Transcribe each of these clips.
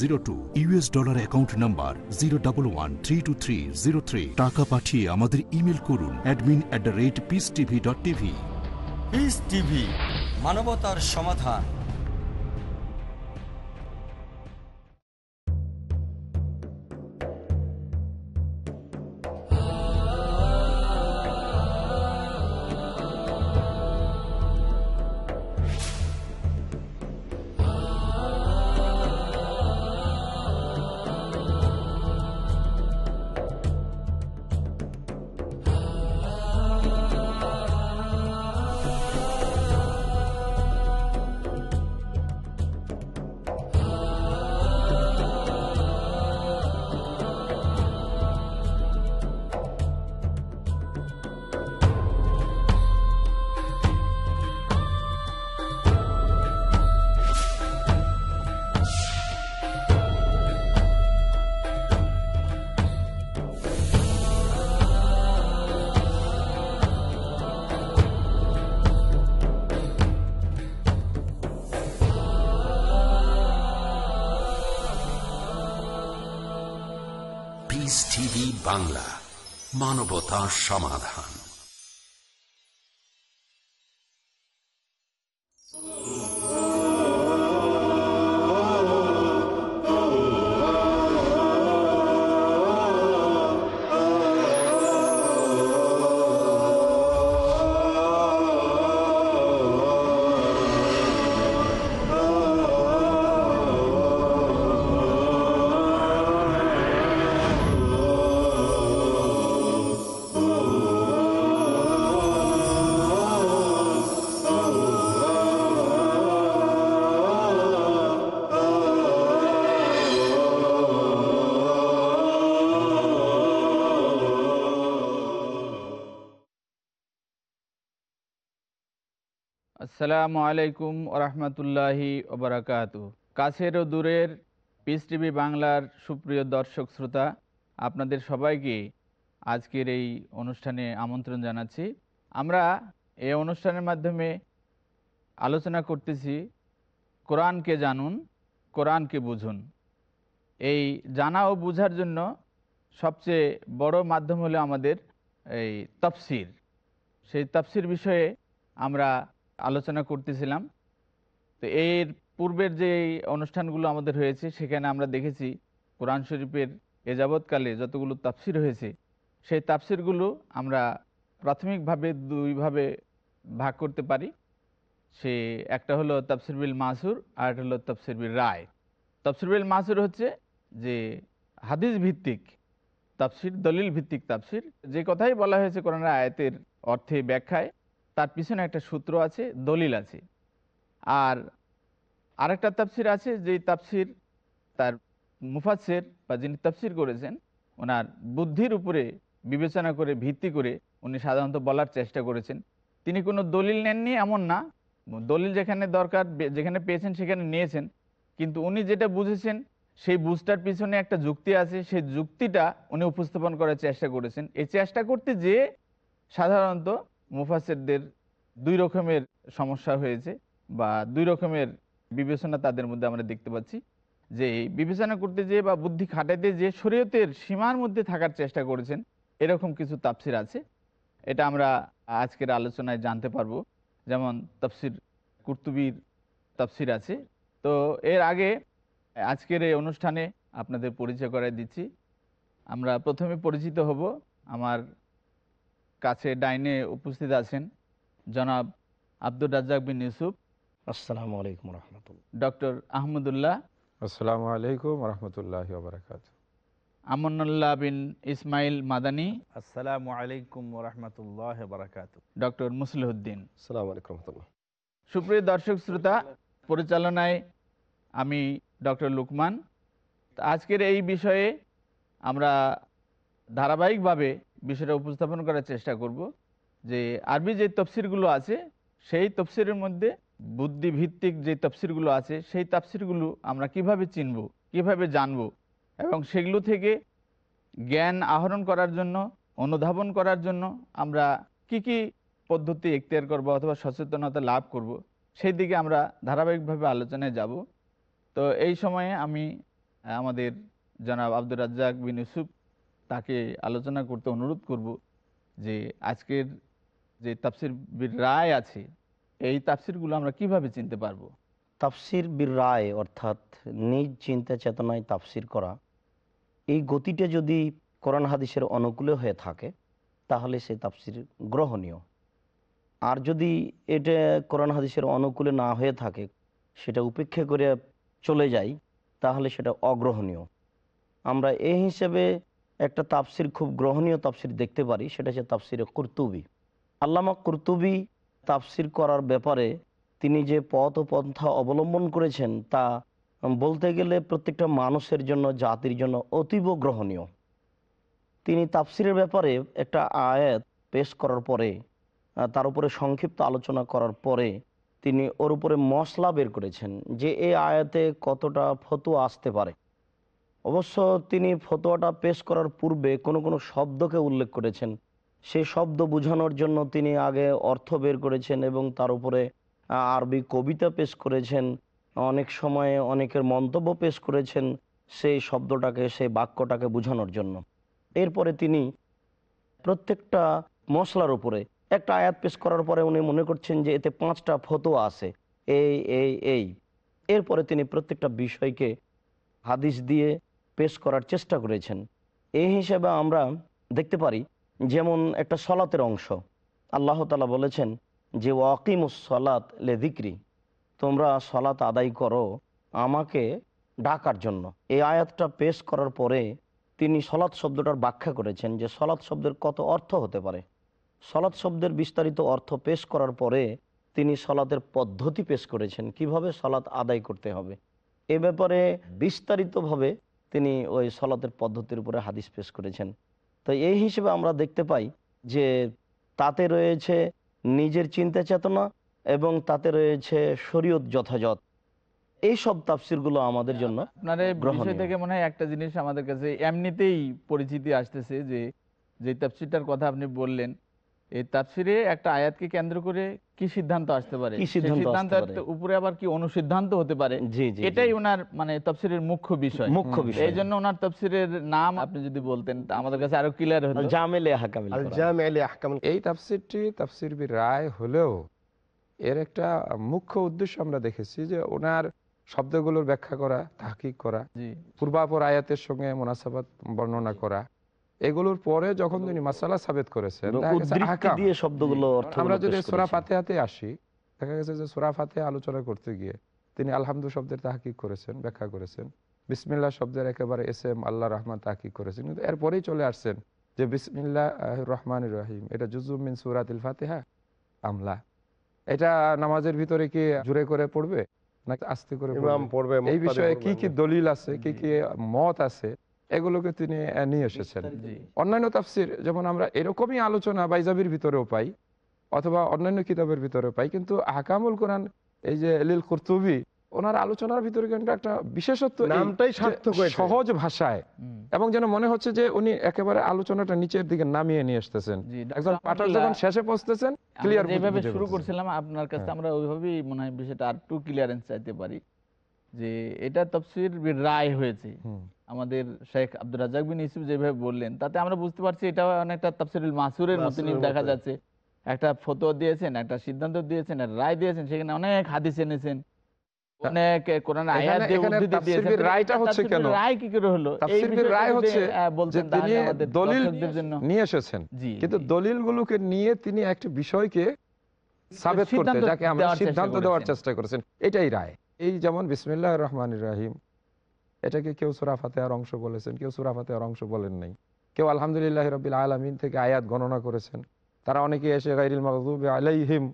Zero two US dollar account number zero one three two three zero three টাকা পাঠিয়ে আমাদের email করুন admin at the rate peace TV dot TV TV মানবতার সমাধান। মানবতা সমাধান। আসসালামু আলাইকুম ওরহমতুল্লাহি ওবরাকাত কাছের ও দূরের পিস টিভি বাংলার সুপ্রিয় দর্শক শ্রোতা, আপনাদের সবাইকে আজকের এই অনুষ্ঠানে আমন্ত্রণ জানাচ্ছি। আমরা এই অনুষ্ঠানের মাধ্যমে আলোচনা করতেছি, কোরআনকে জানুন, কোরআনকে বুঝুন। এই জানা ও বুঝার জন্য সবচেয়ে বড় মাধ্যম হলো আমাদের এই তফসির। সেই তফসির বিষয়ে আমরা আলোচনা করতেছিলাম। তো এর পূর্বের যে অনুষ্ঠানগুলো আমাদের হয়েছে, সেখানে আমরা দেখেছি কোরআন শরীফের এ যাবৎকালে যতগুলো তাফসির হয়েছে, সেই তাফসিরগুলো আমরা প্রাথমিকভাবে দুইভাবে ভাগ করতে পারি। সে একটা হলো তফসির বিল মাসুর আর একটা হলো তফসির বিল রায়। তফসির বিল মাসুর হচ্ছে যে হাদিস ভিত্তিক তাফসির, দলিল ভিত্তিক তাফসির। যে কথাই বলা হয়েছে কোরআন আয়াতের অর্থে, ব্যাখ্যায় তার পিছনে একটা সূত্র আছে, দলিল আছে। আর আরেকটা তাফসির আছে, যেই তাফসির তার মুফাসের বা যিনি তাফসির করেছেন, ওনার বুদ্ধির উপরে বিবেচনা করে, ভিত্তি করে উনি সাধারণত বলার চেষ্টা করেছেন। তিনি কোনো দলিল নেননি, এমন না। দলিল যেখানে দরকার যেখানে পেয়েছেন সেখানে নিয়েছেন। কিন্তু উনি যেটা বুঝেছেন, সেই বুঝটার পিছনে একটা যুক্তি আছে। সেই যুক্তিটা উনি উপস্থাপন করার চেষ্টা করেছেন। এই চেষ্টা করতে যে সাধারণত মুফাসেরদের দুই রকমের সমস্যা হয়েছে বা দুই রকমের বিবেচনা তাদের মধ্যে আমরা দেখতে পাচ্ছি যে বিবেচনা করতে যে বা বুদ্ধি খাটাইতে যে শরীয়তের সীমার মধ্যে থাকার চেষ্টা করেছেন, এরকম কিছু তাফসির আছে। এটা আমরা আজকের আলোচনায় জানতে পারব। যেমন তাফসির কুর্তুবির তাফসির আছে। তো এর আগে আজকের এই অনুষ্ঠানে আপনাদের পরিচয় করাই দিচ্ছি। আমরা প্রথমে পরিচিত হব আমার কাছে ডাইনে উপস্থিত আছেন জনাব আব্দুর রাজ্জাক বিন ইউসুফ। আসসালামু আলাইকুম রহমতুল্লাহ। ডক্টর আহমদুল্লাহ। আসসালামু আলাইকুম রহমতুল্লাহ বারকাত আমনুল্লাহ বিন ইসমাইল মাদানী। আসসালামু আলাইকুম রহমতুল্লাহ বারাকাত ডক্টর মুসলিহদ্দিন। আসসালামু আলাইকুম রহমতুল্লাহ। সুপ্রিয় দর্শক শ্রোতা পরিচালনায় আমি ডক্টর লুকমান। তা আজকের এই বিষয়ে আমরা ধারাবাহিকভাবে বিষয়টা উপস্থাপন করার চেষ্টা করব যে আরবি যে তফসিরগুলো আছে, সেই তফসিরের মধ্যে বুদ্ধিভিত্তিক যে তফসিরগুলো আছে, সেই তফসিরগুলো আমরা কীভাবে চিনব, কীভাবে জানব এবং সেগুলো থেকে জ্ঞান আহরণ করার জন্য, অনুধাবন করার জন্য আমরা কি কি পদ্ধতি এখতিয়ার করব অথবা সচেতনতা লাভ করব, সেই দিকে আমরা ধারাবাহিকভাবে আলোচনায় যাব। তো এই সময়ে আমি আমাদের জনাব আব্দুর রাজ্জাক বিন ইউসুফ তাকে আলোচনা করতে অনুরোধ করব যে আজকের যে তাফসির বীর রায় আছে, এই তাফসিরগুলো আমরা কীভাবে চিনতে পারব? তাফসির বীর রায় অর্থাৎ নিজ চিন্তা চেতনায় তাফসির করা, এই গতিটা যদি কোরআন হাদিসের অনুকূলে হয়ে থাকে, তাহলে সে তাফসির গ্রহণীয়। আর যদি এটা কোরআন হাদিসের অনুকূলে না হয়ে থাকে, সেটা উপেক্ষা করে চলে যায়, তাহলে সেটা অগ্রহণীয়। আমরা এই হিসেবে একটা তাফসির খুব গ্রহণীয় তাফসির দেখতে পারি, সেটা হচ্ছে তাফসিরে কুর্তুবি। আল্লামা কুর্তুবি তাফসির করার ব্যাপারে তিনি যে পথ ও পন্থা অবলম্বন করেছেন, তা বলতে গেলে প্রত্যেকটা মানুষের জন্য, জাতির জন্য অতীব গ্রহণীয়। তিনি তাফসিরের ব্যাপারে একটা আয়াত পেশ করার পরে তার উপরে সংক্ষিপ্ত আলোচনা করার পরে তিনি ওর উপরে মশলা বের করেছেন যে এই আয়াতে কতটা ফতুয়া আসতে পারে। অবশ্য তিনি ফতোয়াটা পেশ করার পূর্বে কোনো কোনো শব্দকে উল্লেখ করেছেন। সেই শব্দ বোঝানোর জন্য তিনি আগে অর্থ বের করেছেন এবং তার উপরে আরবি কবিতা পেশ করেছেন। অনেক সময়ে অনেকের মন্তব্য পেশ করেছেন সেই শব্দটাকে, সেই বাক্যটাকে বোঝানোর জন্য। এরপরে তিনি প্রত্যেকটা মশলার উপরে একটা আয়াত পেশ করার পরে উনি মনে করছেন যে এতে পাঁচটা ফতোয়া আছে। এই এই এই। এরপরে তিনি প্রত্যেকটা বিষয়কে হাদিস দিয়ে পেশ করার চেষ্টা করেছেন। এই হিসেবে আমরা দেখতে পারি, যেমন একটা সলাতের অংশ। আল্লাহ তালা বলেছেন যে, ওয়াকিমুস সলাত লে দিক্রি তোমরা সলাত আদায় করো আমাকে ডাকার জন্য। এই আয়াতটা পেশ করার পরে তিনি সলাৎ শব্দটার ব্যাখ্যা করেছেন যে, সলাৎ শব্দের কত অর্থ হতে পারে। সলাৎ শব্দের বিস্তারিত অর্থ পেশ করার পরে তিনি সলাতের পদ্ধতি পেশ করেছেন, কীভাবে সলাৎ আদায় করতে হবে। এ ব্যাপারে বিস্তারিতভাবে তিনি ওই সলাতের পদ্ধতির উপরে হাদিস পেশ করেছেন। তো এই হিসেবে আমরা দেখতে পাই যে তাতে রয়েছে নিজের চিন্তা চেতনা এবং তাতে রয়েছে শরীয়ত যথাযথ। এই সব তাফসিরগুলো আমাদের জন্য আপনার বিষয় থেকে মনে হয় একটা জিনিস আমাদের কাছে এমনিতেই পরিচিতি আসতেছে যে যে তাফসিরটার কথা আপনি বললেন এই তাফসিরে একটা আয়াতকে কেন্দ্র করে কি সিদ্ধান্ত আসতে পারে? কি সিদ্ধান্ত আসতে উপরে আবার কি অনুসিদ্ধান্ত হতে পারে? এটাই ওনার মানে তফসিরের মুখ্য বিষয়। মুখ্য বিষয়। এই জন্য ওনার তফসিরের নাম আপনি যদি বলতেন আমাদের কাছে আরও ক্লিয়ার হতো। জামেলে হাকামিল আল কোরআন। জামি এই তাফসিরটি তাফসির বীর রায় হলেও এর একটা মুখ্য উদ্দেশ্য আমরা দেখেছি যে ওনার শব্দগুলোর ব্যাখ্যা করা তাহকিক করা পূর্বাপর আয়াতের সঙ্গে মোনাসাবাত বর্ণনা করা এগুলোর পরে যখন তিনি মাসালা সাবেত করেছেন আমরা যদি সোরা ফাতেহাতে আসি দেখা গেছে যে সোরা ফাতে আলোচনা করতে গিয়ে তিনি আলহামদু শব্দের তাহকিক করেছেন ব্যাখ্যা করেছেন। বিসমিল্লাহ শব্দের একেবারে এস এম আল্লাহ রহমান তাহকিক করেছেন। কিন্তু এরপরেই চলে আসছেন যে বিসমিল্লাহ রহমান রহিম এটা জুজুম মিন সুরাতিল ফাতেহা আমলা এটা নামাজের ভিতরে কি জুড়ে করে পড়বে? নাকি আস্তে করে পড়বে? এই বিষয়ে কি কি দলিল আছে কি কি মত আছে? এগুলোকে তিনি নিয়ে এসেছেন। অন্যান্য তাফসির যেমন আমরা এরকমই আলোচনা বাইজাবির ভিতরেও পাই অথবা অন্যান্য কিতাবের ভিতরেও পাই কিন্তু হাকামুল কোরআন এই যে লিল কুরতুবি ওনার আলোচনার ভিতরে কিন্তু একটা বিশেষত্ব নামটাই সার্থক সহজ ভাষায়। এবং যেন মনে হচ্ছে যে উনি একেবারে আলোচনাটা নিচের দিকে নামিয়ে নিয়ে আসতেছেন একজন পাঠক যখন শেষে পৌঁছতেছেন ক্লিয়ার যেভাবে শুরু করছিলাম আপনার কাছে হ্যাঁ। আমরা ওইভাবেই মনে হয় বিষয়টা আর একটু ক্লিয়ারেন্স চাইতে পারি যে এটা তফসির রায় হয়েছে। আমাদের শেখ আব্দুর রাজাক বিন ইউসুফ যেভাবে বললেন তাতে আমরা বুঝতে পারছি এটা অনেকটা তাফসিরুল মাসুরের মতনই দেখা যাচ্ছে। একটা ফতোয়া দিয়েছেন একটা সিদ্ধান্ত দিয়েছেন রায় দিয়েছেন সেখানে অনেক হাদিস এনেছেন। অনেক কোরআন আয়াত দিয়ে উদ্ধৃতি দিয়েছেন। রায়টা হচ্ছে কেন? রায় কি করে হলো? এই তাফসীর বির বিষয়টা রায় হচ্ছে বলতেন তিনি দলিল নিয়ে এসেছেন। কিন্তু দলিলগুলোকে নিয়ে তিনি একটি বিষয়কে সাবেত করতে যাকে আমরা সিদ্ধান্ত দেওয়ার। চেষ্টা করেছেন এটাই রায়। এই যেমন বিসমিল্লাহ রহমান রাহিম এটাকে কেউ সুরা ফাতেহার অংশ বলেছেন কেউ সুরা ফাতেহার অংশ বলেন নাই। কেউ আলহামদুলিল্লাহ রবিল আলমিন থেকে আয়াত গণনা করেছেন। তারা অনেকে এসে গাইরিল মাহজুব আলাইহিম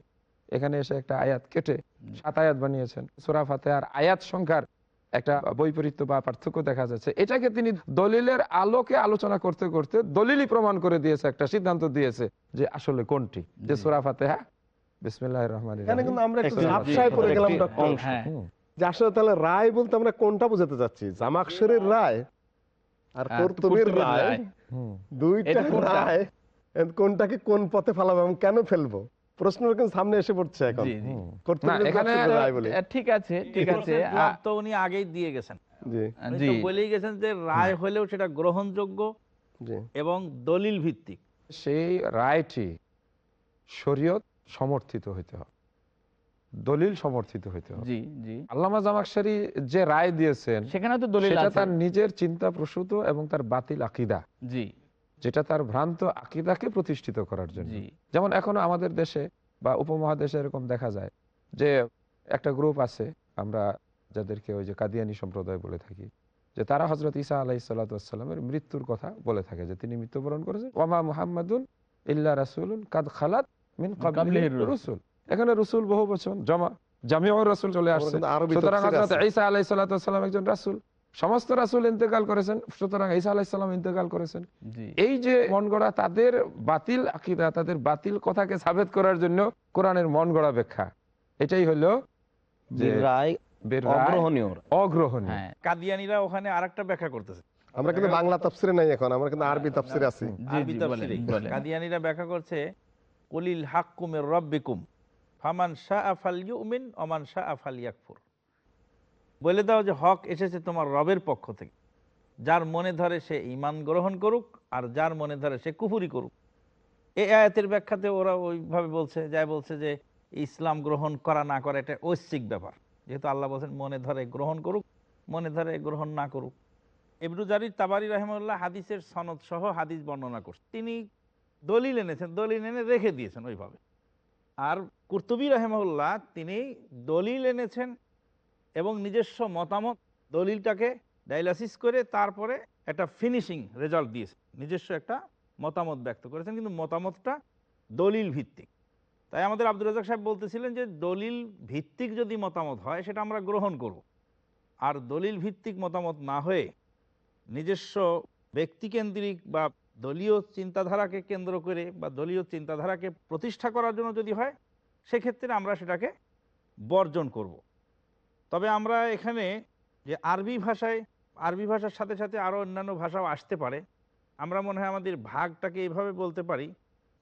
এখানে এসে একটা আয়াত কেটে সাত আয়াত বানিয়েছেন। সুরা ফাতেহার আয়াত সংখ্যার একটা বৈপরীত্য বা পার্থক্য দেখা যাচ্ছে। এটাকে তিনি দলিলের আলোকে আলোচনা করতে করতে দলিলই প্রমাণ করে দিয়েছে একটা সিদ্ধান্ত দিয়েছে যে আসলে কোনটি যে। সুরা ফাতেহা বিসমিল্লাহ রহমান আমরা একটু পড়ে গেলাম হ্যাঁ যে আসলে তাহলে রায় বলতে আমরা কোনটা বোঝাতে চাচ্ছি? জামাকসরের রায়। আর কর্তুবীর কুতুবের রায়। দুইটা কোনটা? রায়। কোনটাকে কোন পথে ফেলাবো এবং কেন ফেলব? প্রশ্ন কিন্তু সামনে এসে পড়ছে এখন। ঠিক আছে ঠিক আছে। তো উনি আগেই দিয়ে গেছেন। জি। বলেই গেছেন যে রায় হলেও সেটা গ্রহণযোগ্য এবং দলিল ভিত্তিক সেই রায়টি শরীয়ত সমর্থিত হইতে হবে। দলিল সমর্থিত হইতে হবে। জি জি। আল্লামা জামাকশারি যে রায় দিয়েছেন সেখানে তো দলিল সেটা আছে। তার নিজের চিন্তা প্রসূত এবং তার বাতিল আকিদা। জি। যেটা তার ভ্রান্ত আকিদাকে প্রতিষ্ঠিত করার জন্য। যেমন এখনও আমাদের দেশে বা উপমহাদেশে এরকম দেখা যায় যে একটা গ্রুপ আছে আমরা যাদেরকে ওই যে কাদিয়ানি সম্প্রদায় বলে থাকি যে তারা হজরত ইসা আলাহ সাল্লাতামের মৃত্যুর কথা বলে থাকে যে তিনি মৃত্যুবরণ করেছেন। ওমা মুহাম্মাদুন ইল্লা রাসুলুন কাদ খালাত মিন রসুল। এখানে রসুল বহু বচন জমা জামিউ রসুল চলে আসছে। সুতরাং হজরত ঈসা আলাহ সাল্লাম একজন রাসুল। সমস্ত রাসুল ইন্তেকাল করেছেন সুতরাং ঈসা আলাহিসাল্লাম ইন্তেকাল করেছেন। এই যে মন গড়া তাদের বাতিল আকিদা তাদের বাতিল কথাকে সাবেত করার জন্য কোরআনের মন গড়া ব্যাখ্যা। এটাই হলো হ্যাঁ। কাদিয়ানিরা ওখানে আরেকটা ব্যাখ্যা করতেছে। আমরা কিন্তু বাংলা তাফসিরে নাই এখন আমরা কিন্তু আরবি তাফসিরে আছি। জি আরবি জি বলেন তাফসীরে। বলেন। কাদিয়ানিরা ব্যাখ্যা করছে কলিল হাক্কুমের রব্বিকুম। ফামান শাহ আফাল ইউমিন অমান শাহ আফাল ইয়াকফুর। বলে দাও যে হক এসেছে তোমার রবের পক্ষ থেকে। যার মনে ধরে সে ইমান গ্রহণ করুক আর যার মনে ধরে সে কুফুরি করুক। এই আয়াতের ব্যাখ্যাতে ওরা ওইভাবে বলছে যাই বলছে যে ইসলাম গ্রহণ করা না করা এটা ঐশ্বিক ব্যাপার। যেহেতু আল্লাহ বলছেন মনে ধরে গ্রহণ করুক, মনে ধরে গ্রহণ না করুক। ইবনু জারির তাবারি রহমুল্লাহ হাদিসের সনদ সহ হাদিস বর্ণনা করছেন তিনি দলিল এনেছেন, দলিল এনে রেখে দিয়েছেন ওইভাবে। আর কুর্তুবী রহমউল্লাহ তিনি দলিল এনেছেন এবং নিজস্ব মতামত দলিলটাকে ডায়ালাসিস করে তারপরে একটা ফিনিশিং রেজাল্ট দিয়েছেন। নিজস্ব একটা মতামত ব্যক্ত করেছেন, কিন্তু মতামতটা দলিল ভিত্তিক। তাই আমাদের আব্দুল রাজাক সাহেব বলতেছিলেন যে, দলিল ভিত্তিক যদি মতামত হয়, সেটা আমরা গ্রহণ করব। আর দলিল ভিত্তিক মতামত না হয়ে নিজস্ব ব্যক্তিকেন্দ্রিক বা দলীয় চিন্তাধারাকে কেন্দ্র করে বা দলীয় চিন্তাধারাকে প্রতিষ্ঠা করার জন্য যদি হয়, সেক্ষেত্রে আমরা সেটাকে বর্জন করব। তবে আমরা এখানে যে আরবি ভাষায়, আরবি ভাষার সাথে সাথে আরও অন্যান্য ভাষাও আসতে পারে, আমরা মনে হয় আমাদের ভাগটাকে এইভাবে বলতে পারি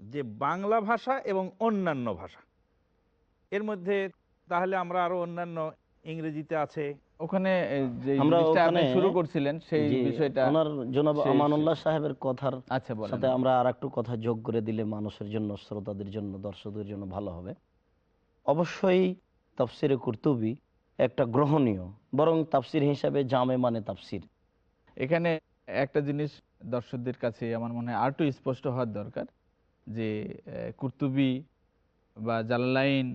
যে বাংলা ভাষা এবং অন্যান্য ভাষা এর মধ্যে তাহলে আমরা আরও অন্যান্য ইংরেজিতে আছে ওখানে যে জিনিসটা আপনি ওখানে- শুরু করছিলেন সেই বিষয়টা ওনার জনাব আমানুল্লাহ সাহেবের কথার আচ্ছা সাথে আমরা আর একটু কথা যোগ করে দিলে মানুষের জন্য শ্রোতাদের জন্য দর্শকদের জন্য ভালো হবে। অবশ্যই তাফসিরে কুর্তুবি একটা গ্রহণীয় বরং তাফসির হিসাবে জামে মানে তাফসির। এখানে একটা জিনিস দর্শকদের কাছে আমার মনে হয় আরটু স্পষ্ট হওয়ার দরকার যে কুর্তুবি বা জালালাইন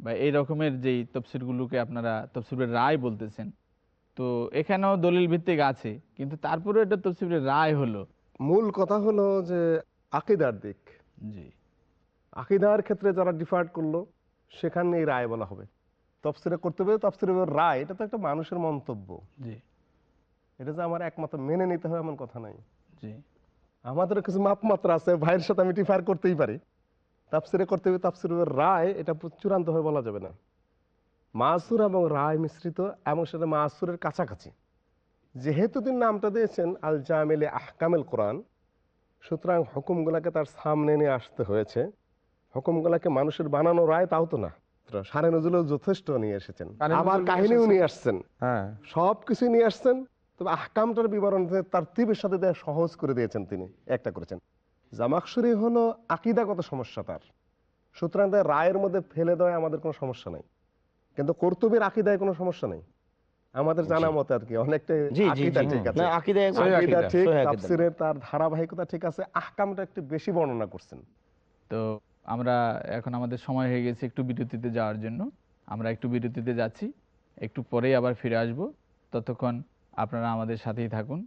বা এই রকমের যেই তফসিরগুলোকে আপনারা তফসিরের রায় বলতেছেন তো এখানেও দলিল ভিত্তিক আছে কিন্তু তারপরে এটা তফসিরের রায় হলো। মূল কথা হলো যে আকিদার দিক। জি। আকিদার ক্ষেত্রে যারা ডিফার্ট করল সেখানে এই রায় বলা হবে। তফসিরে করতে হবে তফসিরে রায় এটা তো একটা মানুষের মন্তব্য। জি। এটা যে আমার একমাত্র মেনে নিতে হবে এমন কথা নাই। জি। আমাদের কিছু মাপমাত্রা আছে ভাইয়ের সাথে আমি ডিফার করতেই পারি। তাফসিরে করতে হবে তাফসিরের রায় এটা চূড়ান্ত হয়ে বলা যাবে না। মাসুর এবং রায় মিশ্রিত এবং সেটা মাসুরের কাছাকাছি। যেহেতু তিনি নামটা দিয়েছেন আল জামিলে আহকামেল কোরআন সুতরাং হুকুমগুলাকে তার সামনে নিয়ে আসতে হয়েছে। হুকুমগুলাকে মানুষের বানানো রায় তাও তো না। সারে নজরুল যথেষ্ট নিয়ে এসেছেন। আবার কাহিনীও নিয়ে আসছেন। হ্যাঁ। সব কিছু নিয়ে আসছেন তবে আহকামটার বিবরণ তার তীবের সাথে দেয়া সহজ করে দিয়েছেন তিনি। একটা করেছেন। জামাকসুরি হলো আকিদাগত সমস্যা তার। সুতরাং তার রায়ের মধ্যে ফেলে দেওয়া আমাদের কোনো সমস্যা নাই। কিন্তু কর্তব্যের আকিদায় কোনো সমস্যা নাই। আমাদের জানা মতে আর কি অনেকটা। তাফসিরের তার ধারাবাহিকতা ঠিক আছে আহকামটা একটু বেশি বর্ণনা করছেন। তো আমরা এখন আমাদের সময় হয়ে গেছে একটু বিরতিতে যাওয়ার জন্য। আমরা একটু বিরতিতে যাচ্ছি একটু পরেই আবার ফিরে আসব। ততক্ষণ আপনারা আমাদের সাথেই থাকুন।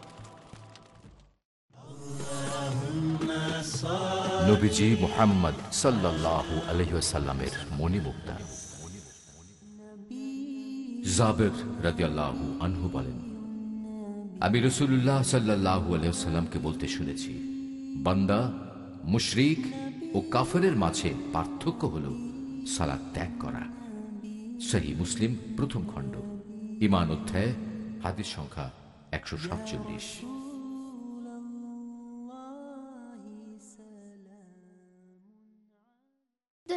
নবীজি মোহাম্মদ সাল্লাল্লাহু আলহিসাল্লামের মণিমুক্তা। জাবের আনহু বলেন, আমি রসুল্লাহ সাল্লাহু আলহিসাল্লামকে বলতে শুনেছি, বান্দা মুশরিক ও কাফেরের মাঝে পার্থক্য হল সালাদ ত্যাগ করা। সহি মুসলিম প্রথম খণ্ড ইমান অধ্যায়, হাদিস সংখ্যা একশো সাতচল্লিশ।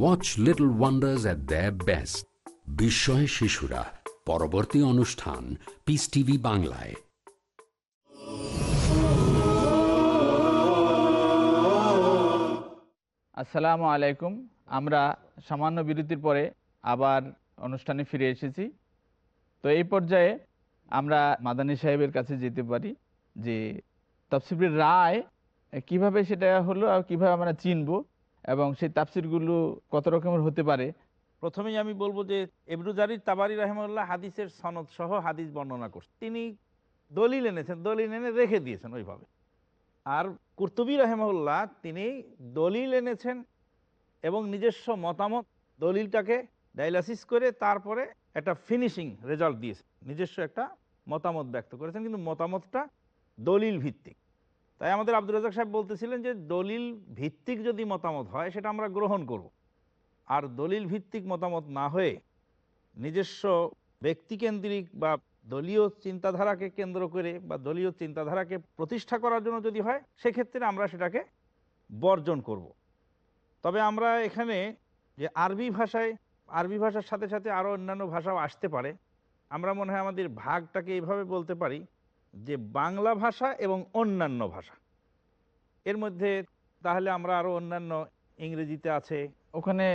watch little wonders at their best বিস্ময় শিশুরা। পরবর্তী অনুষ্ঠান পিস টিভি বাংলায়। আসসালামু আলাইকুম। আমরা সামান্য বিরতির পরে আবার অনুষ্ঠানে ফিরে এসেছি। তো এই পর্যায়ে আমরা মাদানী সাহেবের কাছে যেতে পারি যে, তফসিলের রায়, কীভাবে সেটা হলো আর কীভাবে আমরা চিনব? এবং সেই তাফসিরগুলো কত রকমের হতে পারে? প্রথমেই আমি বলব যে এবরুজারির তাবারি রহমুল্লাহ হাদিসের সনদ সহ হাদিস বর্ণনা করছেন তিনি দলিল এনেছেন, দলিল এনে রেখে দিয়েছেন ওইভাবে। আর কুর্তুবী রহমউল্লাহ তিনি দলিল এনেছেন এবং নিজস্ব মতামত দলিলটাকে ডায়ালাসিস করে তারপরে একটা ফিনিশিং রেজাল্ট দিয়েছেন। নিজস্ব একটা মতামত ব্যক্ত করেছেন, কিন্তু মতামতটা দলিল ভিত্তিক। তাই আমাদের আব্দুল রাজাক সাহেব বলতেছিলেন যে দলিল ভিত্তিক যদি মতামত হয়, সেটা আমরা গ্রহণ করব। আর দলিল ভিত্তিক মতামত না হয়ে নিজস্ব ব্যক্তিকেন্দ্রিক বা দলীয় চিন্তাধারাকে কেন্দ্র করে বা দলীয় চিন্তাধারাকে প্রতিষ্ঠা করার জন্য যদি হয়, সেক্ষেত্রে আমরা সেটাকে বর্জন করব। তবে আমরা এখানে যে আরবি ভাষায়, আরবি ভাষার সাথে সাথে আরও অন্যান্য ভাষাও আসতে পারে। আমরা মনে হয় আমাদের ভাগটাকে এইভাবে বলতে পারি। যে বাংলা ভাষা এবং অন্যান্য ভাষা। এর মধ্যে তাহলে আমরা আরও অন্যান্য ইংরেজিতে আছে। ওখানে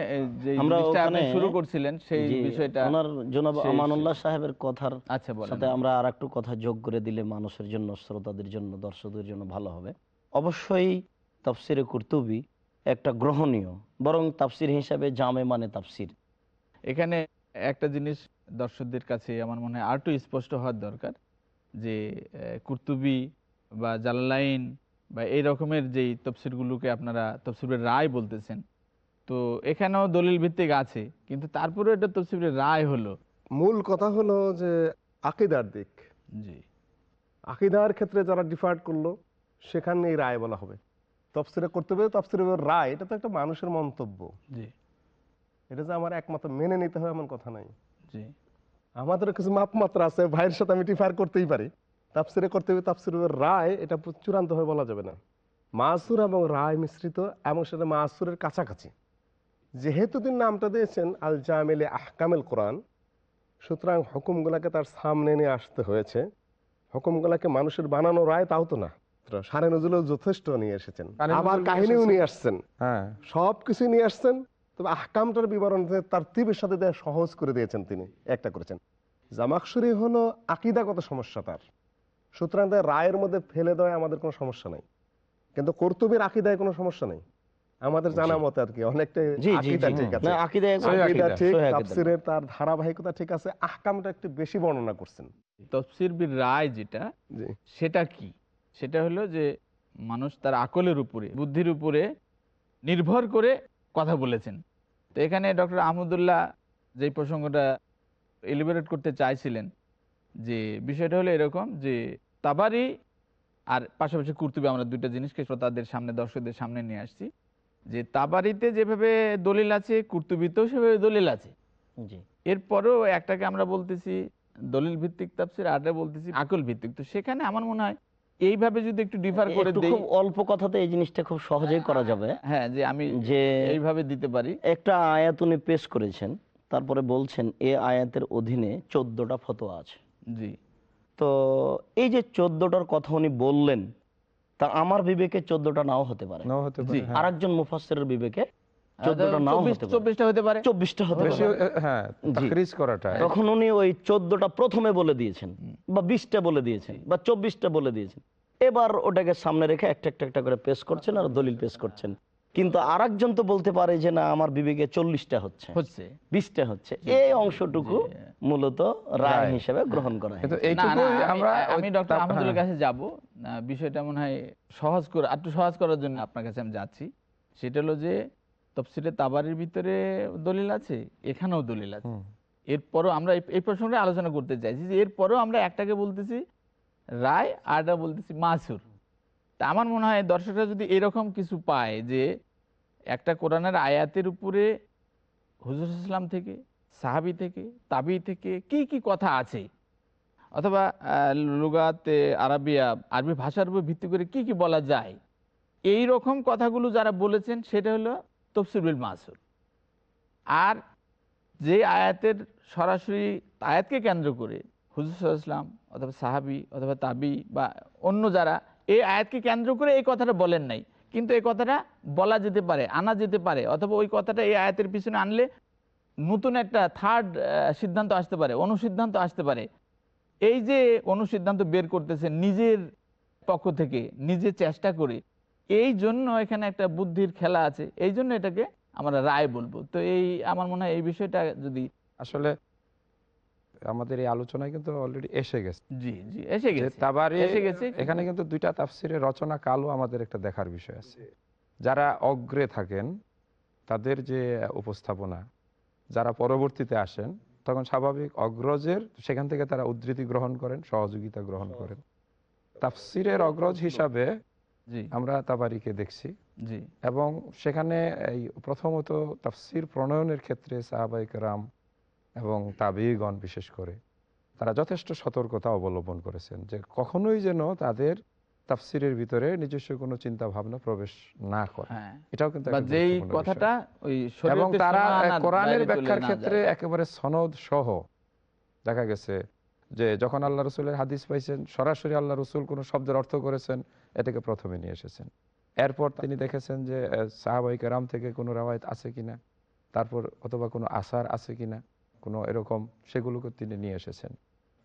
যে আপনি শুরু করছিলেন সেই বিষয়টা ওনার জনাব আমানুল্লাহ সাহেবের কথার আচ্ছা সাথে আমরা আর একটু কথা যোগ করে দিলে মানুষের জন্য শ্রোতাদের জন্য দর্শকদের জন্য ভালো হবে। অবশ্যই তাফসিরে কুর্তুবি একটা গ্রহণীয় বরং তাফসির হিসাবে জামে মানে তাফসির। এখানে একটা জিনিস দর্শকদের কাছে আমার মনে হয় আরটু স্পষ্ট হওয়ার দরকার। যে কুর্তুবি বা জালালাইন বা এই রকমের যেই তফসিরগুলোকে আপনারা তফসিরের রায় বলতেছেন তো এখানেও দলিল ভিত্তিক আছে কিন্তু তারপরে এটা তফসিরের রায় হলো। মূল কথা হলো যে আকিদার দিক। জি। আকিদার ক্ষেত্রে যারা ডিফার্ট করল সেখানে এই রায় বলা হবে। তফসিরে করতে হবে তফসিরের রায় এটা তো একটা মানুষের মন্তব্য। জি। এটা যে আমার একমাত্র মেনে নিতে হবে এমন কথা নাই। জি। আমাদের কিছু মাপমাত্রা আছে ভাইয়ের সাথে আমি ডিফার করতেই পারি। তাফসিরে করতে হবে তাফসিরের রায় এটা চূড়ান্ত হয়ে বলা যাবে না। মাসুর এবং রায় মিশ্রিত এবং সেটা মাসুরের কাছাকাছি। যেহেতু তিনি নামটা দিয়েছেন আল জামিলে আহকামেল কোরআন সুতরাং হুকুমগুলাকে তার সামনে নিয়ে আসতে হয়েছে। হুকুমগুলাকে মানুষের বানানো রায় তাও তো না। সারে নজরুল যথেষ্ট নিয়ে এসেছেন। আবার কাহিনীও নিয়ে আসছেন। হ্যাঁ। সব কিছুই নিয়ে আসছেন। তবে আহকামটার বিবরণ তার তীবের সাথে দেয়া সহজ করে দিয়েছেন তিনি একটা করেছেন। জামাকসুরি হলো আকিদাগত সমস্যা তার। সুতরাং তার রায়ের মধ্যে ফেলে দেওয়ায় আমাদের কোনো সমস্যা নাই। কিন্তু কর্তব্যের আকিদায় কোনো সমস্যা নেই। আমাদের জানা মতে আর কি অনেকটা। তাফসিরের তার ধারাবাহিকতা ঠিক আছে আহকামটা একটু বেশি বর্ণনা করছেন। তফসির বির রায় যেটা সেটা কি? সেটা হলো যে মানুষ তার আকলের উপরে বুদ্ধির উপরে নির্ভর করে কথা বলেছেন। তো এখানে ডক্টর আহমদুল্লাহ যে প্রসঙ্গটা এলিবারেট করতে চাইছিলেন যে বিষয়টা হলো এরকম যে তাবারি আর পাশাপাশি কুর্তুবি আমরা দুইটা জিনিসকে শ্রোতাদের সামনে দর্শকদের সামনে নিয়ে আসছি। যে তাবারিতে যেভাবে দলিল আছে কুর্তুবিতেও সেভাবে দলিল আছে। জি। এরপরেও একটাকে আমরা বলতেছি দলিল ভিত্তিক তাফসির আরটা বলতেছি আকল ভিত্তিক তো সেখানে আমার মনে হয় এইভাবে যদি একটু ডিফার করে দেই খুব অল্প কথাতে এই জিনিসটা খুব সহজেই করা যাবে। হ্যাঁ যে আমি যে এইভাবে দিতে পারি। একটা আয়াত উনি পেশ করেছেন তারপরে বলছেন এ আয়াতের অধীনে চোদ্দটা ফতোয়া আছে। জি। তো এই যে চোদ্দটার কথা উনি বললেন তা আমার বিবেকে চোদ্দটা নাও হতে পারে। নাও হতে পারে, হ্যাঁ। আর একজন মুফাসসিরের বিবেকে এ, হ্যাঁ জি। তাকরিজ করাটা। তখন উনি ওই চোদ্দটা প্রথমে বলে দিয়েছেন বা বিশটা বলে দিয়েছেন বা চব্বিশটা বলে দিয়েছেন। এবার ওটাকে সামনে রেখে একটা একটা একটা করে পেশ করছেন আর দলিল পেশ করছেন। কিন্তু আর তো বলতে পারে যে না আমার বিবেকে চল্লিশটা হচ্ছে। হচ্ছে। বিশটা হচ্ছে। এই অংশটুকু মূলত রায়। হিসেবে গ্রহণ করা আমি- আমরা ডক্টর হ্যাঁ। কাছে যাব। না, বিষয়টা মনে হয় সহজ করে একটু সহজ করার জন্য আপনার কাছে আমি যাচ্ছি। সেটা হলো যে তফসিলে তাবারির ভিতরে দলিল আছে এখানেও দলিল আছে। এরপরও আমরা এই- প্রসঙ্গে আলোচনা করতে চাইছি যে এরপরেও আমরা একটাকে বলতেছি রায় আরটা বলতেছি মাসুর। তা আমার মনে হয় দর্শকরা যদি এরকম কিছু পায় যে একটা কোরআনের আয়াতের উপরে হুজুর ইসলাম থেকে সাহাবি থেকে তাবি থেকে কি কি কথা আছে? অথবা লুগাতে আরবিয়া আরবি ভাষার উপর ভিত্তি করে কি কি বলা যায়? এই রকম কথাগুলো যারা বলেছেন সেটা হলো তফসিরুল মাসুর আর যে আয়াতের সরাসরি আয়াতকে কেন্দ্র করে হুজুর ইসলাম অথবা সাহাবি অথবা তাবি বা অন্য যারা এই আয়াতকে কেন্দ্র করে এই কথাটা বলেন নাই। কিন্তু এই কথাটা বলা যেতে পারে, আনা যেতে পারে অথবা ওই কথাটা এই আয়াতের পিছনে আনলে নতুন একটা থার্ড সিদ্ধান্ত আসতে পারে, অনুসিদ্ধান্ত আসতে পারে। এই যে অনুসিদ্ধান্ত বের করতেছে নিজের পক্ষ থেকে, নিজে চেষ্টা করে এই জন্য এখানে একটা বুদ্ধির খেলা আছে। এই জন্য এটাকে আমরা রায় বলব। তো এই আমার মনে হয় এই বিষয়টা যদি আসলে আমাদের এই আলোচনায় কিন্তু অলরেডি এসে গেছে। জি জি এসে গেছে। তাবারি এসে গেছে। এখানে কিন্তু দুইটা তাফসিরের রচনা কালও আমাদের একটা দেখার বিষয় আছে। যারা অগ্রে থাকেন তাদের যে উপস্থাপনা যারা পরবর্তীতে আসেন তখন স্বাভাবিক অগ্রজের সেখান থেকে তারা উদ্ধৃতি গ্রহণ করেন সহযোগিতা গ্রহণ করেন। তাফসিরের অগ্রজ হিসাবে আমরা তাবারিকে দেখছি। এবং সেখানে এই প্রথমত তাফসির প্রণয়নের ক্ষেত্রে সাহাবাইক রাম এবং তাবিগণ বিশেষ করে তারা যথেষ্ট সতর্কতা অবলম্বন করেছেন যে কখনোই যেন তাদের তাফসিরের ভিতরে নিজস্ব কোনো চিন্তা ভাবনা প্রবেশ না করে। হ্যাঁ। এটাও কিন্তু যেই কথাটা এবং তারা কোরআনের ব্যাখ্যার ক্ষেত্রে একেবারে সনদ সহ দেখা গেছে যে যখন আল্লাহ রসুলের হাদিস পাইছেন, সরাসরি আল্লাহ রসুল কোনো শব্দের অর্থ করেছেন, এটাকে প্রথমে নিয়ে এসেছেন। এরপর তিনি দেখেছেন যে সাহাবাই রাম থেকে কোনো রাওয়ায়ত আছে কিনা, তারপর অথবা কোনো আসার আছে কিনা, কোনো এরকম, সেগুলোকে তিনি নিয়ে এসেছেন।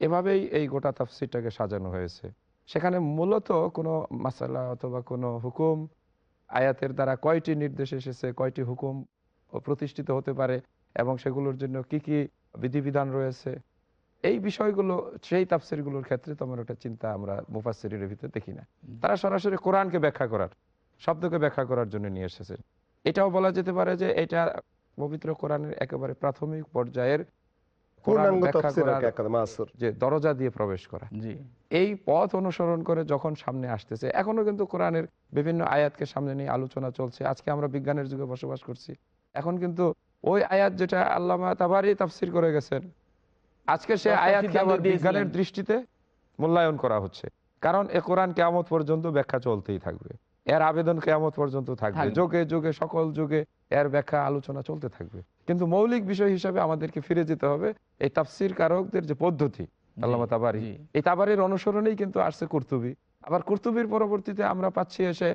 এভাবেই এই গোটা তাফসিরটাকে সাজানো হয়েছে। সেখানে মূলত কোনো মাসালা অথবা কোনো হুকুম, আয়াতের দ্বারা কয়টি নির্দেশ এসেছে, কয়টি হুকুম প্রতিষ্ঠিত হতে পারে, এবং সেগুলোর জন্য কি কি বিধিবিধান রয়েছে এই বিষয়গুলো সেই তাফসিরগুলোর ক্ষেত্রে তোমার ওটা চিন্তা আমরা মুফাসিরের ভিতরে দেখি না। তারা সরাসরি কোরআনকে ব্যাখ্যা করার শব্দকে ব্যাখ্যা করার জন্য নিয়ে এসেছে। এটাও বলা যেতে পারে যে এটা পবিত্র কোরআনের একেবারে প্রাথমিক পর্যায়ের। যে দরজা দিয়ে প্রবেশ করা। এই পথ অনুসরণ করে যখন সামনে আসতেছে এখনও কিন্তু কোরআনের বিভিন্ন আয়াতকে সামনে নিয়ে আলোচনা চলছে। আজকে আমরা বিজ্ঞানের যুগে বসবাস করছি। এখন কিন্তু ওই আয়াত যেটা আল্লামা তাবারই তাফসির করে গেছেন আজকে সে আয়াতকে আবার বিজ্ঞানের দৃষ্টিতে মূল্যায়ন করা হচ্ছে। কারণ এ কোরআন কেয়ামত পর্যন্ত ব্যাখ্যা চলতেই থাকবে। এর আবেদন কেয়ামত পর্যন্ত থাকবে। যোগে যোগে সকল যুগে এর ব্যাখ্যা আলোচনা চলতে থাকবে। কিন্তু মৌলিক বিষয় হিসাবে আমাদেরকে ফিরে যেতে হবে এই তাফসির কারকদের যে পদ্ধতি। আল্লামা তাবারি। এই তাবারির অনুসরণেই কিন্তু আসছে কুর্তুবি। আবার কুর্তুবির পরবর্তীতে আমরা পাচ্ছি এসে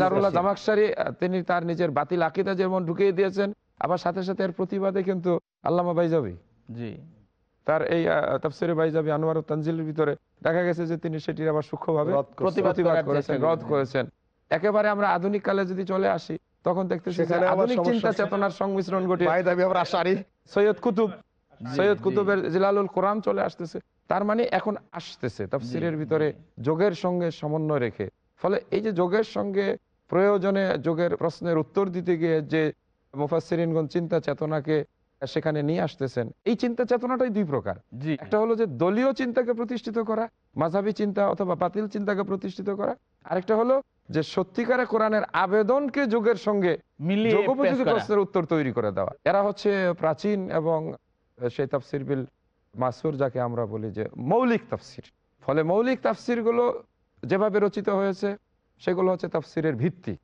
জারুল্লাহ জামাকসারি তিনি তার নিজের বাতিল আকিদা যেমন ঢুকিয়ে দিয়েছেন আবার সাথে সাথে এর প্রতিবাদে কিন্তু আল্লামা বাইজাবি। জি। তার এই তাফসিরে বাইজাবি আনোয়ার ও তানজিলের ভিতরে দেখা গেছে যে তিনি সেটির আবার সূক্ষ্মভাবে প্রতিবাদ করেছেন রদ করেছেন। একেবারে আমরা আধুনিক কালে যদি চলে আসি তখন দেখতেছি সেখানে আধুনিক চিন্তা চেতনার সংমিশ্রণ ঘটে ভাই আবার আশারি। সৈয়দ কুতুব সৈয়দ কুতুবের জিলালুল কোরআন চলে আসতেছে। তার মানে এখন আসতেছে তাফসিরের ভিতরে যোগের সঙ্গে সমন্বয় রেখে। ফলে এই যে যোগের সঙ্গে প্রয়োজনে যোগের প্রশ্নের উত্তর দিতে গিয়ে যে মুফাসসিরিনগণ চিন্তা চেতনাকে সেখানে নিয়ে আসতেছেন। এই চিন্তা চেতনাটাই দুই প্রকার। একটা হলো যে দলীয় চিন্তাকে প্রতিষ্ঠিত করা মাঝাবি চিন্তা অথবা বাতিল চিন্তাকে প্রতিষ্ঠিত করা। আরেকটা হলো যে সত্যিকারে কোরআনের আবেদনকে যোগের সঙ্গে মিলিয়ে যোগোপযোগী প্রশ্নের উত্তর তৈরি করে দেওয়া। এরা হচ্ছে প্রাচীন এবং সেই তাফসির বিল মাসুর যাকে আমরা বলি যে মৌলিক তাফসির। ফলে মৌলিক তাফসিরগুলো যেভাবে রচিত হয়েছে সেগুলো হচ্ছে তাফসিরের ভিত্তি।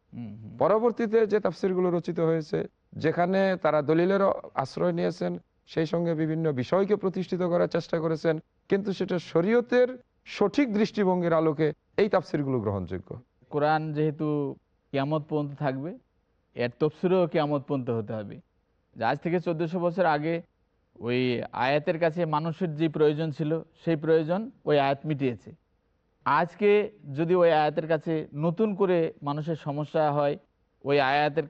পরবর্তীতে যে তাফসিরগুলো রচিত হয়েছে যেখানে তারা দলিলেরও আশ্রয় নিয়েছেন, সেই সঙ্গে বিভিন্ন বিষয়কে প্রতিষ্ঠিত করার চেষ্টা করেছেন, কিন্তু সেটা শরীয়তের সঠিক দৃষ্টিভঙ্গির আলোকে এই তাফসিরগুলো গ্রহণযোগ্য। কোরআন যেহেতু কিয়ামত পর্যন্ত থাকবে, এর তফসিরও কিয়ামত পর্যন্ত হতে হবে। আজ থেকে চোদ্দশো বছর আগে ওই আয়াতের কাছে মানুষের যে প্রয়োজন ছিল, সেই প্রয়োজন ওই আয়াত মিটিয়েছে। আজকে যদি ওই আয়াতের কাছে নতুন করে মানুষের সমস্যা হয়, ওই আয়াতের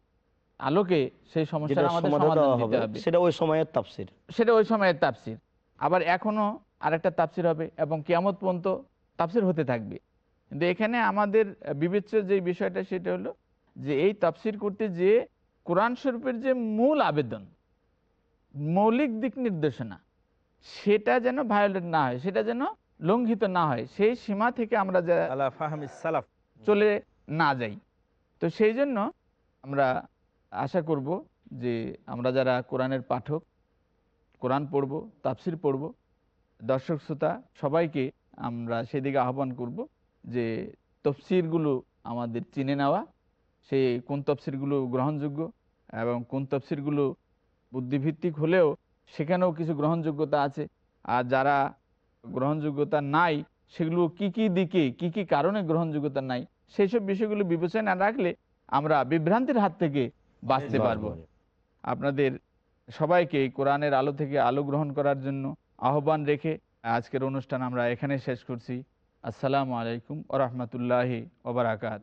আলোকে সেই সমস্যার আমাদের সমাধান দিতে হবে সেটা ওই সময়ের তাফসির। সেটা ওই সময়ের তাপসির আবার এখনও আরেকটা তাপসির হবে এবং কেয়ামত পর্যন্ত তাপসির হতে থাকবে। কিন্তু এখানে আমাদের বিবেচ্য যে বিষয়টা সেটা হলো যে এই তাপসির করতে যে কোরআন শরীফের যে মূল আবেদন মৌলিক দিক নির্দেশনা সেটা যেন ভায়োলেট না হয় সেটা যেন লঙ্ঘিত না হয় সেই সীমা থেকে আমরা যা আলা ফাহমিস সালাফ। চলে না যাই। তো সেই জন্য আমরা আশা করব যে আমরা যারা কোরআনের পাঠক, কোরআন পড়ব, তাফসির পড়ব, দর্শক শ্রোতা, সবাইকে আমরা সেদিকে আহ্বান করব যে তফসিরগুলো আমাদের চিনে নেওয়া সেই কোন তফসিরগুলো গ্রহণযোগ্য এবং কোন তফসিরগুলো বুদ্ধিভিত্তিক হলেও সেখানেও কিছু গ্রহণযোগ্যতা আছে। আর যারা গ্রহণযোগ্যতা নাই, সেগুলো কি কি দিকে, কি কি কারণে গ্রহণযোগ্যতা নাই সেই সব বিষয়গুলো বিবেচনা রাখলে আমরা বিভ্রান্তির হাত থেকে বাঁচতে পারব। আপনাদের সবাইকে কোরআনের আলো থেকে আলো গ্রহণ করার জন্য আহ্বান রেখে আজকের অনুষ্ঠান আমরা এখানে শেষ করছি। আসসালামু আলাইকুম ও রহমতুল্লাহি ওবরাকাত